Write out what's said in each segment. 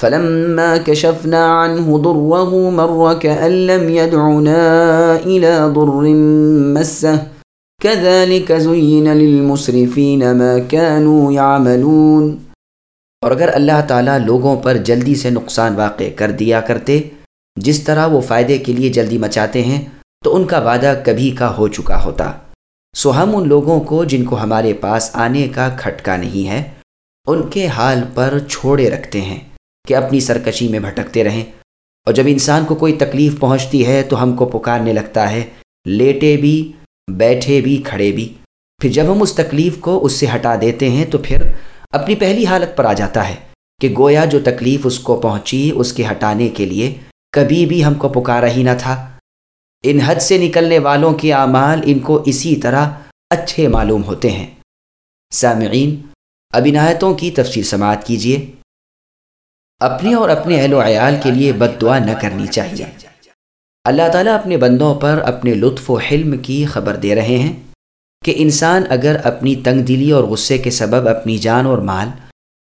فلما كشفنا عنه ضره مر كأن لم يدعنا إلى ضر مسه. كذلك زين للمسرفين ما كانوا يعملون. اور اگر اللہ تعالیٰ لوگوں پر جلدی سے نقصان واقع کر دیا کرتے، جس طرح وہ فائدے کے لیے جلدی مچاتے ہیں، تو ان کا وعدہ کبھی کا ہو چکا ہوتا۔ سو ہم ان لوگوں کو جن کو ہمارے پاس آنے کا کھٹکا نہیں ہے، ان کے حال پر چھوڑے رکھتے ہیں۔ کہ اپنی سرکشی میں بھٹکتے رہیں۔ اور جب انسان کو کوئی تکلیف پہنچتی ہے تو ہم کو پکارنے لگتا ہے، لیٹے بھی، بیٹھے بھی، کھڑے بھی۔ پھر جب ہم اس تکلیف کو اس سے ہٹا دیتے ہیں تو پھر اپنی پہلی حالت پر آ جاتا ہے کہ گویا جو تکلیف اس کو پہنچی، اس کے ہٹانے کے لیے کبھی بھی ہم کو پکارا ہی نہ تھا۔ ان حد سے نکلنے والوں کے اعمال ان کو اسی طرح اچھے معلوم ہوتے ہیں۔ سامعین، اب عنایتوں کی تفصیل سماعت کیجیے اپنے اور اپنے اہل و عیال کے لیے بد دعا نہ کرنی چاہیے۔ اللہ تعالیٰ اپنے بندوں پر اپنے لطف و حلم کی خبر دے رہے ہیں کہ انسان اگر اپنی تنگ دلی اور غصے کے سبب اپنی جان اور مال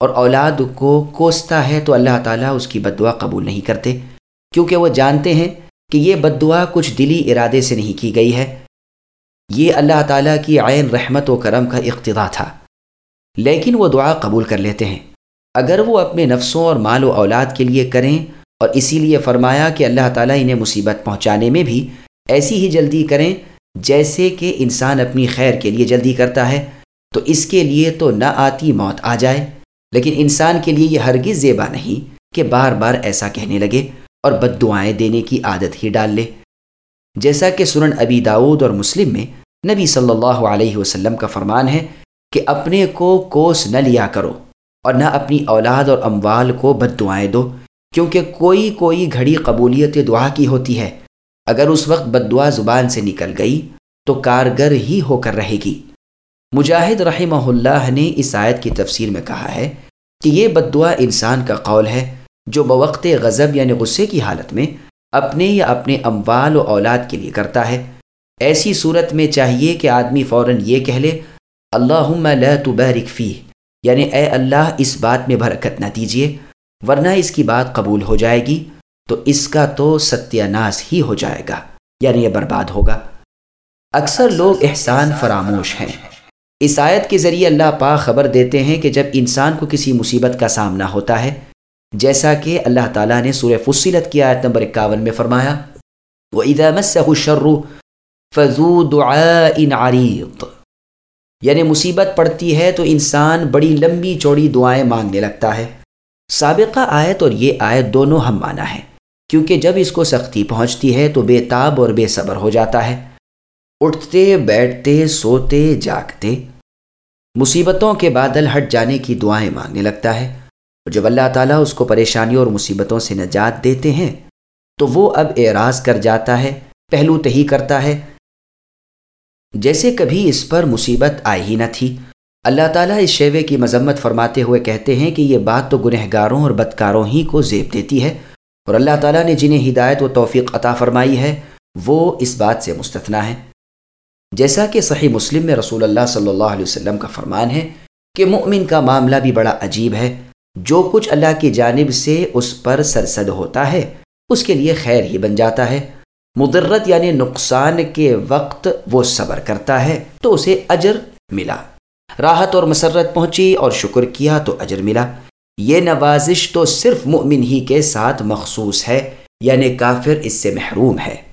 اور اولاد کو کوستا ہے تو اللہ تعالیٰ اس کی بد دعا قبول نہیں کرتے، کیونکہ وہ جانتے ہیں کہ یہ بد دعا کچھ دلی ارادے سے نہیں کی گئی ہے۔ یہ اللہ تعالیٰ کی عین رحمت و کرم کا اقتدا تھا، لیکن وہ دعا قبول کر لیتے ہیں۔ اگر وہ اپنے نفسوں اور مال و اولاد کے لیے کریں اور اسی لیے فرمایا کہ اللہ تعالیٰ انہیں مصیبت پہنچانے میں بھی ایسی ہی جلدی کریں جیسے کہ انسان اپنی خیر کے لیے جلدی کرتا ہے، تو اس کے لیے تو نہ آتی موت آ جائے۔ لیکن انسان کے لیے یہ ہرگز زیبا نہیں کہ بار بار ایسا کہنے لگے اور بد دعائیں دینے کی عادت ہی ڈال لے۔ جیسا کہ سنن ابی داود اور مسلم میں نبی صلی اللہ علیہ وسلم کا فرمان ہے کہ اپنے کو کوس نہ لیا کرو۔ اور نہ اپنی اولاد اور اموال کو بد دعائیں دو، کیونکہ کوئی کوئی گھڑی قبولیت دعا کی ہوتی ہے۔ اگر اس وقت بد دعا زبان سے نکل گئی، تو کارگر ہی ہو کر رہے گی۔ مجاہد رحمہ اللہ نے اس آیت کی تفسیر میں کہا ہے کہ یہ بد دعا انسان کا قول ہے جو بوقت غضب یعنی غصے کی حالت میں اپنے یا اپنے اموال و اولاد کے لیے کرتا ہے۔ ایسی صورت میں چاہیے کہ آدمی فوراً یہ کہہ لے اللہ لا تبارک فیہ یعنی اے اللہ، اس بات میں برکت نہ دیجیے، ورنہ اس کی بات قبول ہو جائے گی، تو اس کا تو ستیہ ناس ہی ہو جائے گا یعنی یہ برباد ہوگا۔ اکثر لوگ احسان فراموش ہیں۔ اس آیت کے ذریعے اللہ پاک خبر دیتے ہیں کہ جب انسان کو کسی مصیبت کا سامنا ہوتا ہے، جیسا کہ اللہ تعالیٰ نے سورہ فصیلت کی آیت نمبر اکاون میں فرمایا وہ ادامت شرو فضو عریق یعنی مصیبت پڑتی ہے تو انسان بڑی لمبی چوڑی دعائیں مانگنے لگتا ہے۔ سابقہ آیت اور یہ آیت دونوں ہم مانا ہے، کیونکہ جب اس کو سختی پہنچتی ہے تو بے تاب اور بے صبر ہو جاتا ہے۔ اٹھتے، بیٹھتے، سوتے، جاگتے۔ مصیبتوں کے بادل ہٹ جانے کی دعائیں مانگنے لگتا ہے۔ اور جب اللہ تعالیٰ اس کو پریشانیوں اور مصیبتوں سے نجات دیتے ہیں، تو وہ اب اعراض کر جاتا ہے، پہلو تہی کرتا ہے۔ جیسے کبھی اس پر مصیبت آئی ہی نہ تھی۔ اللہ تعالیٰ اس شیوے کی مذمت فرماتے ہوئے کہتے ہیں کہ یہ بات تو گنہ گاروں اور بدکاروں ہی کو زیب دیتی ہے اور اللہ تعالیٰ نے جنہیں ہدایت و توفیق عطا فرمائی ہے، وہ اس بات سے مستثنا ہے جیسا کہ صحیح مسلم میں رسول اللہ صلی اللہ علیہ وسلم کا فرمان ہے کہ مؤمن کا معاملہ بھی بڑا عجیب ہے۔ جو کچھ اللہ کی جانب سے اس پر سرسد ہوتا ہے، اس کے لیے خیر ہی بن جاتا ہے۔ مدرت یعنی نقصان کے وقت وہ صبر کرتا ہے تو اسے اجر ملا۔ راحت اور مسرت پہنچی اور شکر کیا تو اجر ملا۔ یہ نوازش تو صرف مؤمن ہی کے ساتھ مخصوص ہے یعنی کافر اس سے محروم ہے۔